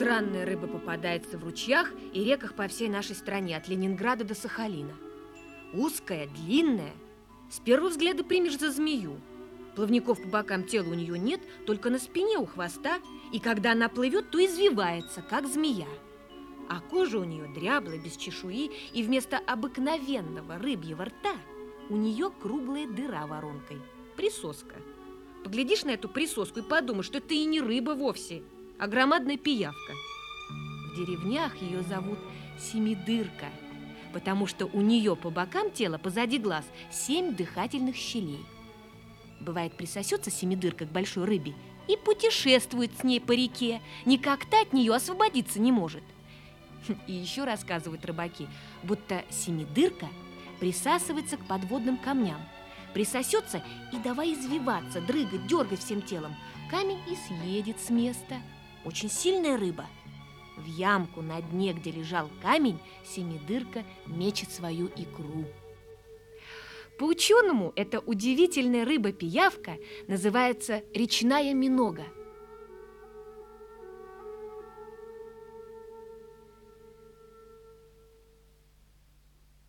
Странная рыба попадается в ручьях и реках по всей нашей стране, от Ленинграда до Сахалина. Узкая, длинная. С первого взгляда примешь за змею. Плавников по бокам тела у нее нет, только на спине у хвоста, и когда она плывет, то извивается, как змея. А кожа у нее дряблая, без чешуи, и вместо обыкновенного рыбьего рта у нее круглая дыра воронкой, присоска. Поглядишь на эту присоску и подумаешь, что это и не рыба вовсе, а громадная пиявка. В деревнях ее зовут Семидырка, потому что у нее по бокам тела, позади глаз, семь дыхательных щелей. Бывает, присосется семидырка к большой рыбе и путешествует с ней по реке, никак та от нее освободиться не может. И еще рассказывают рыбаки, будто семидырка присасывается к подводным камням, присосется и давай извиваться, дрыгать, дергать всем телом. Камень и съедет с места. Очень сильная рыба. В ямку на дне, где лежал камень, семидырка мечет свою икру. По ученому эта удивительная рыба-пиявка называется речная минога.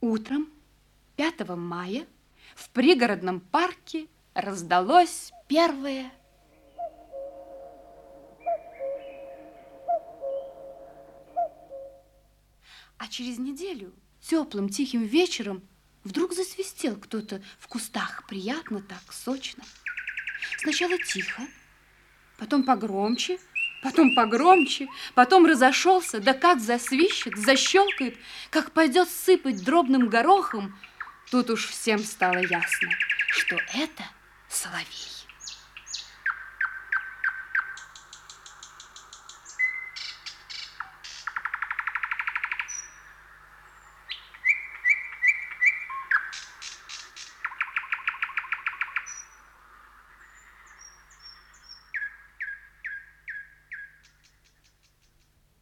Утром 5 мая в пригородном парке раздалось первое через неделю, теплым тихим вечером, Вдруг засвистел кто-то в кустах, приятно так, сочно. Сначала тихо, потом погромче, потом погромче, потом разошелся, да как засвищет, защелкает, как пойдет сыпать дробным горохом. Тут уж всем стало ясно, что это соловей.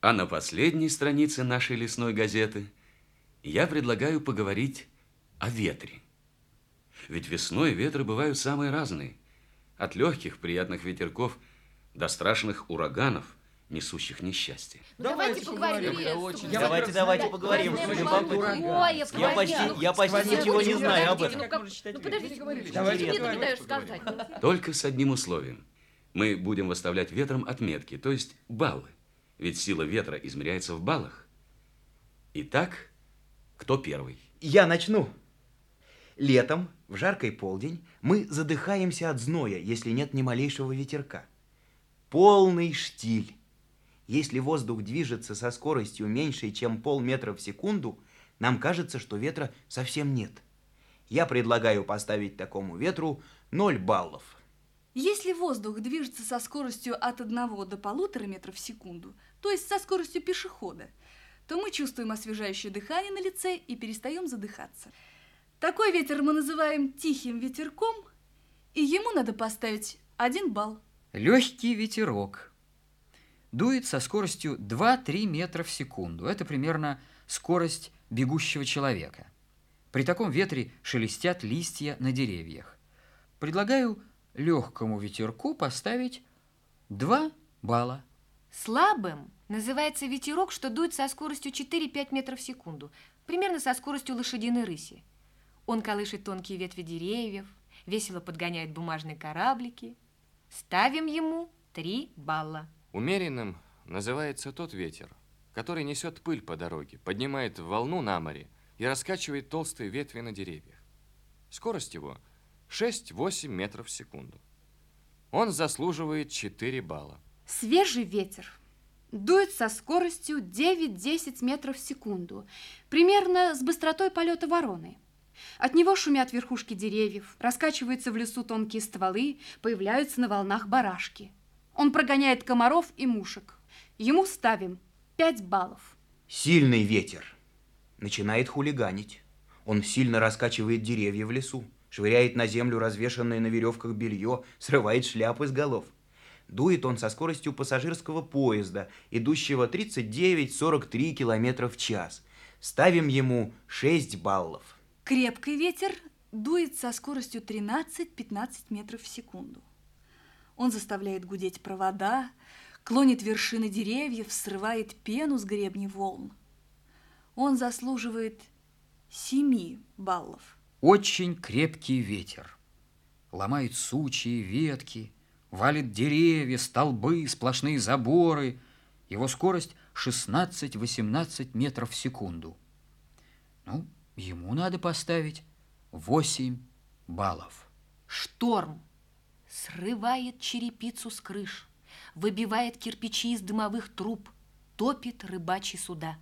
А на последней странице нашей лесной газеты я предлагаю поговорить о ветре. Ведь весной ветры бывают самые разные. От легких приятных ветерков до страшных ураганов, несущих несчастье. Давайте, поговорим. Очень... Давайте, давайте поговорим. Я почти, я почти ничего не знаю об этом. Ну подождите, давайте мне ты не даешь сказать. Только с одним условием. Мы будем выставлять ветром отметки, то есть баллы ведь сила ветра измеряется в баллах. Итак, кто первый? Я начну. Летом, в жаркий полдень, мы задыхаемся от зноя, если нет ни малейшего ветерка. Полный штиль. Если воздух движется со скоростью меньшей, чем полметра в секунду, нам кажется, что ветра совсем нет. Я предлагаю поставить такому ветру 0 баллов. Если воздух движется со скоростью от 1 до полутора метров в секунду – то есть со скоростью пешехода, то мы чувствуем освежающее дыхание на лице и перестаем задыхаться. Такой ветер мы называем тихим ветерком, и ему надо поставить один балл. Легкий ветерок. Дует со скоростью 2-3 метра в секунду. Это примерно скорость бегущего человека. При таком ветре шелестят листья на деревьях. Предлагаю легкому ветерку поставить 2 балла. Слабым называется ветерок, что дует со скоростью 4-5 метров в секунду, примерно со скоростью лошадиной рыси. Он колышет тонкие ветви деревьев, весело подгоняет бумажные кораблики. Ставим ему 3 балла. Умеренным называется тот ветер, который несет пыль по дороге, поднимает волну на море и раскачивает толстые ветви на деревьях. Скорость его 6-8 метров в секунду. Он заслуживает 4 балла. Свежий ветер дует со скоростью 9-10 метров в секунду, примерно с быстротой полета вороны. От него шумят верхушки деревьев, раскачиваются в лесу тонкие стволы, появляются на волнах барашки. Он прогоняет комаров и мушек. Ему ставим 5 баллов. Сильный ветер. Начинает хулиганить. Он сильно раскачивает деревья в лесу, швыряет на землю развешанное на веревках белье, срывает шляпы с голов – Дует он со скоростью пассажирского поезда, идущего 39-43 км в час. Ставим ему 6 баллов. Крепкий ветер дует со скоростью 13-15 метров в секунду. Он заставляет гудеть провода, клонит вершины деревьев, срывает пену с гребней волн. Он заслуживает семи баллов. Очень крепкий ветер. Ломает сучьи, ветки, валит деревья, столбы, сплошные заборы. Его скорость 16-18 метров в секунду. Ну, ему надо поставить 8 баллов. Шторм срывает черепицу с крыш, выбивает кирпичи из дымовых труб, топит рыбачьи суда.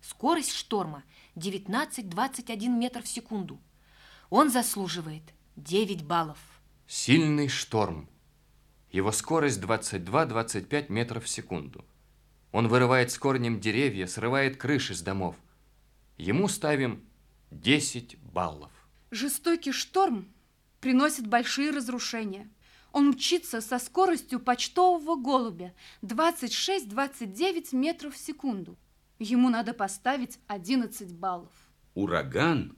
Скорость шторма 19-21 метр в секунду. Он заслуживает 9 баллов. Сильный шторм. Его скорость 22-25 метров в секунду. Он вырывает с корнем деревья, срывает крыши с домов. Ему ставим 10 баллов. Жестокий шторм приносит большие разрушения. Он мчится со скоростью почтового голубя 26-29 метров в секунду. Ему надо поставить 11 баллов. Ураган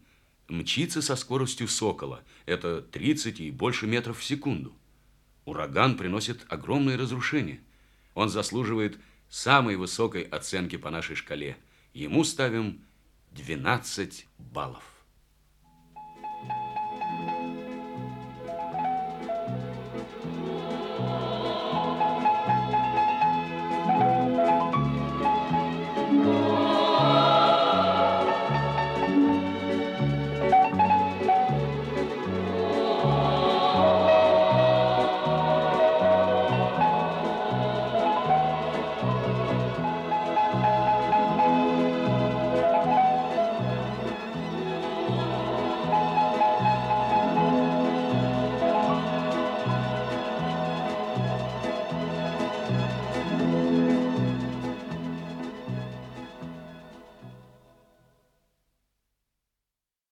мчится со скоростью сокола. Это 30 и больше метров в секунду. Ураган приносит огромные разрушения. Он заслуживает самой высокой оценки по нашей шкале. Ему ставим 12 баллов.